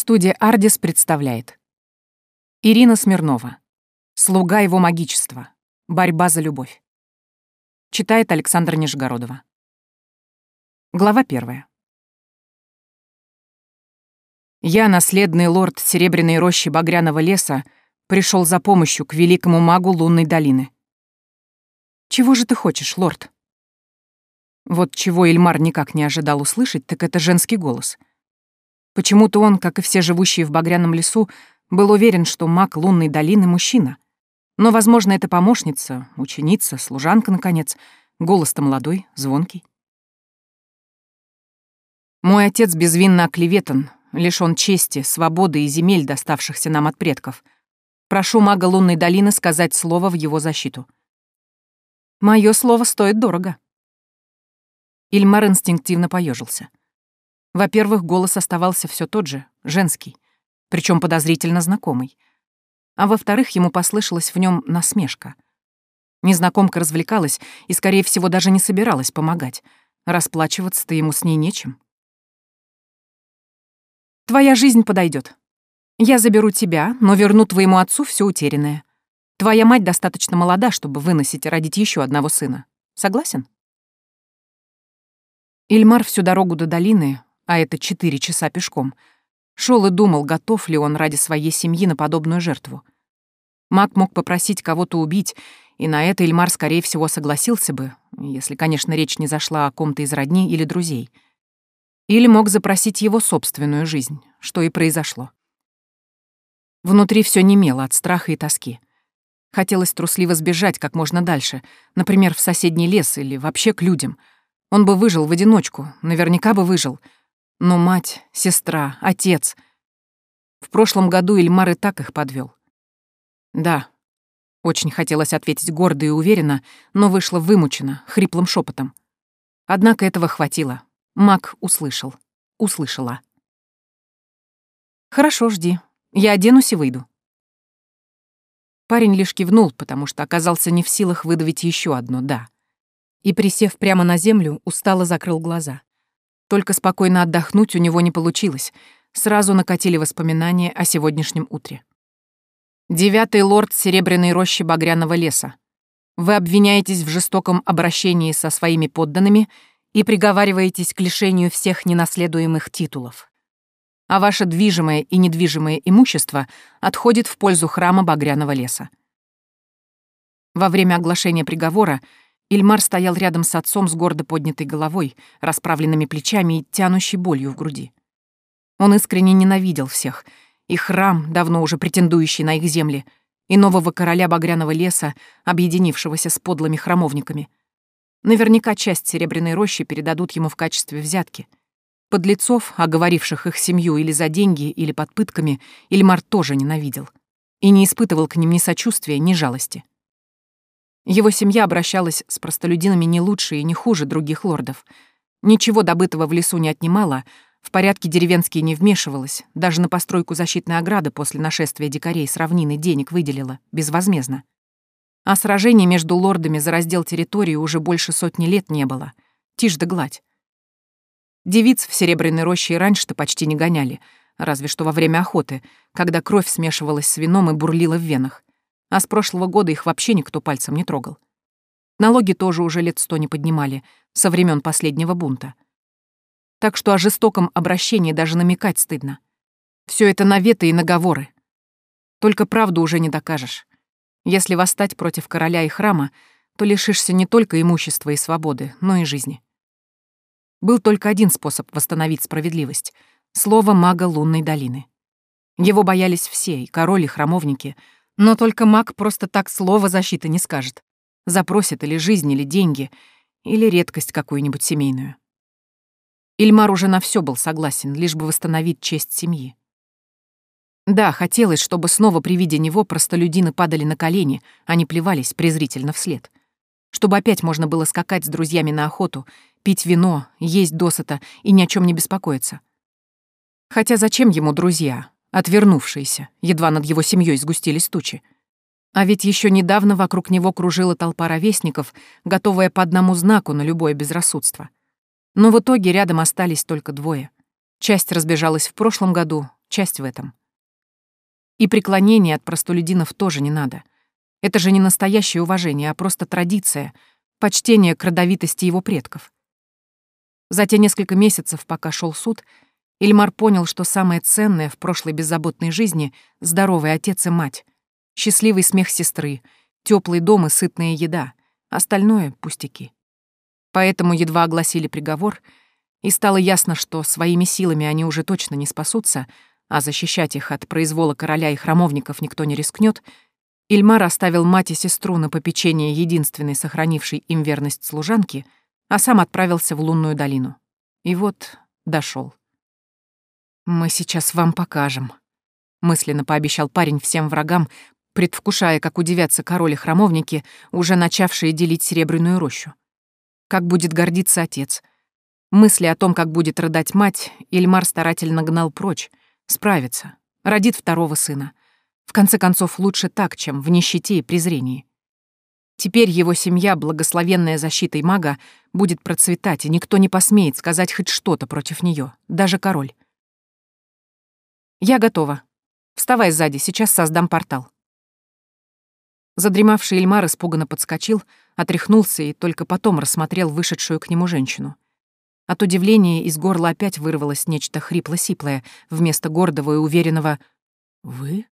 Студия «Ардис» представляет. Ирина Смирнова. «Слуга его магичества. Борьба за любовь». Читает Александра Нижегородова. Глава первая. Я, наследный лорд Серебряной рощи Багряного леса, пришел за помощью к великому магу Лунной долины. «Чего же ты хочешь, лорд?» Вот чего Ильмар никак не ожидал услышать, так это женский голос. Почему-то он, как и все живущие в Багряном лесу, был уверен, что маг Лунной долины — мужчина. Но, возможно, это помощница, ученица, служанка, наконец. Голос-то молодой, звонкий. Мой отец безвинно оклеветан, лишён чести, свободы и земель, доставшихся нам от предков. Прошу мага Лунной долины сказать слово в его защиту. Мое слово стоит дорого. Ильмар инстинктивно поежился. Во-первых, голос оставался все тот же, женский, причем подозрительно знакомый. А во-вторых, ему послышалась в нем насмешка. Незнакомка развлекалась и, скорее всего, даже не собиралась помогать. Расплачиваться-то ему с ней нечем. «Твоя жизнь подойдет. Я заберу тебя, но верну твоему отцу все утерянное. Твоя мать достаточно молода, чтобы выносить и родить еще одного сына. Согласен?» Ильмар всю дорогу до долины, а это четыре часа пешком, шел и думал, готов ли он ради своей семьи на подобную жертву. Маг мог попросить кого-то убить, и на это Ильмар, скорее всего, согласился бы, если, конечно, речь не зашла о ком-то из родни или друзей. Или мог запросить его собственную жизнь, что и произошло. Внутри все немело от страха и тоски. Хотелось трусливо сбежать как можно дальше, например, в соседний лес или вообще к людям — он бы выжил в одиночку, наверняка бы выжил. Но мать, сестра, отец... В прошлом году Ильмар и так их подвел. Да, очень хотелось ответить гордо и уверенно, но вышло вымучено, хриплым шепотом. Однако этого хватило. Мак услышал. Услышала. «Хорошо, жди. Я оденусь и выйду». Парень лишь кивнул, потому что оказался не в силах выдавить еще одно «да» и, присев прямо на землю, устало закрыл глаза. Только спокойно отдохнуть у него не получилось. Сразу накатили воспоминания о сегодняшнем утре. Девятый лорд Серебряной рощи Багряного леса. Вы обвиняетесь в жестоком обращении со своими подданными и приговариваетесь к лишению всех ненаследуемых титулов. А ваше движимое и недвижимое имущество отходит в пользу храма Багряного леса. Во время оглашения приговора Ильмар стоял рядом с отцом с гордо поднятой головой, расправленными плечами и тянущей болью в груди. Он искренне ненавидел всех, и храм, давно уже претендующий на их земли, и нового короля Багряного леса, объединившегося с подлыми храмовниками. Наверняка часть Серебряной рощи передадут ему в качестве взятки. Подлецов, оговоривших их семью или за деньги, или под пытками, Ильмар тоже ненавидел. И не испытывал к ним ни сочувствия, ни жалости. Его семья обращалась с простолюдинами не лучше и не хуже других лордов. Ничего добытого в лесу не отнимала, в порядке деревенские не вмешивалась, даже на постройку защитной ограды после нашествия дикарей с равнины денег выделила, безвозмездно. А сражений между лордами за раздел территории уже больше сотни лет не было. Тишь да гладь. Девиц в Серебряной роще и раньше-то почти не гоняли, разве что во время охоты, когда кровь смешивалась с вином и бурлила в венах а с прошлого года их вообще никто пальцем не трогал. Налоги тоже уже лет сто не поднимали, со времен последнего бунта. Так что о жестоком обращении даже намекать стыдно. Все это наветы и наговоры. Только правду уже не докажешь. Если восстать против короля и храма, то лишишься не только имущества и свободы, но и жизни. Был только один способ восстановить справедливость — слово мага лунной долины. Его боялись все, и король, и храмовники — но только маг просто так слова защиты не скажет. Запросит или жизнь, или деньги, или редкость какую-нибудь семейную. Ильмар уже на все был согласен, лишь бы восстановить честь семьи. Да, хотелось, чтобы снова при виде него простолюдины падали на колени, а не плевались презрительно вслед. Чтобы опять можно было скакать с друзьями на охоту, пить вино, есть досыта и ни о чем не беспокоиться. Хотя зачем ему друзья, отвернувшиеся, едва над его семьей сгустились тучи. А ведь еще недавно вокруг него кружила толпа ровесников, готовая по одному знаку на любое безрассудство. Но в итоге рядом остались только двое. Часть разбежалась в прошлом году, часть в этом. И преклонения от простолюдинов тоже не надо. Это же не настоящее уважение, а просто традиция, почтение к родовитости его предков. За те несколько месяцев, пока шел суд, Ильмар понял, что самое ценное в прошлой беззаботной жизни — здоровый отец и мать, счастливый смех сестры, теплый дом и сытная еда, остальное — пустяки. Поэтому едва огласили приговор, и стало ясно, что своими силами они уже точно не спасутся, а защищать их от произвола короля и храмовников никто не рискнет, Ильмар оставил мать и сестру на попечение единственной сохранившей им верность служанки, а сам отправился в лунную долину. И вот дошел. «Мы сейчас вам покажем», — мысленно пообещал парень всем врагам, предвкушая, как удивятся король и храмовники, уже начавшие делить серебряную рощу. Как будет гордиться отец. Мысли о том, как будет рыдать мать, Ильмар старательно гнал прочь, Справится. Родит второго сына. В конце концов, лучше так, чем в нищете и презрении. Теперь его семья, благословенная защитой мага, будет процветать, и никто не посмеет сказать хоть что-то против нее, даже король. «Я готова. Вставай сзади, сейчас создам портал». Задремавший Эльмар испуганно подскочил, отряхнулся и только потом рассмотрел вышедшую к нему женщину — от удивления из горла опять вырвалось нечто хрипло-сиплое, вместо гордого и уверенного «Вы?»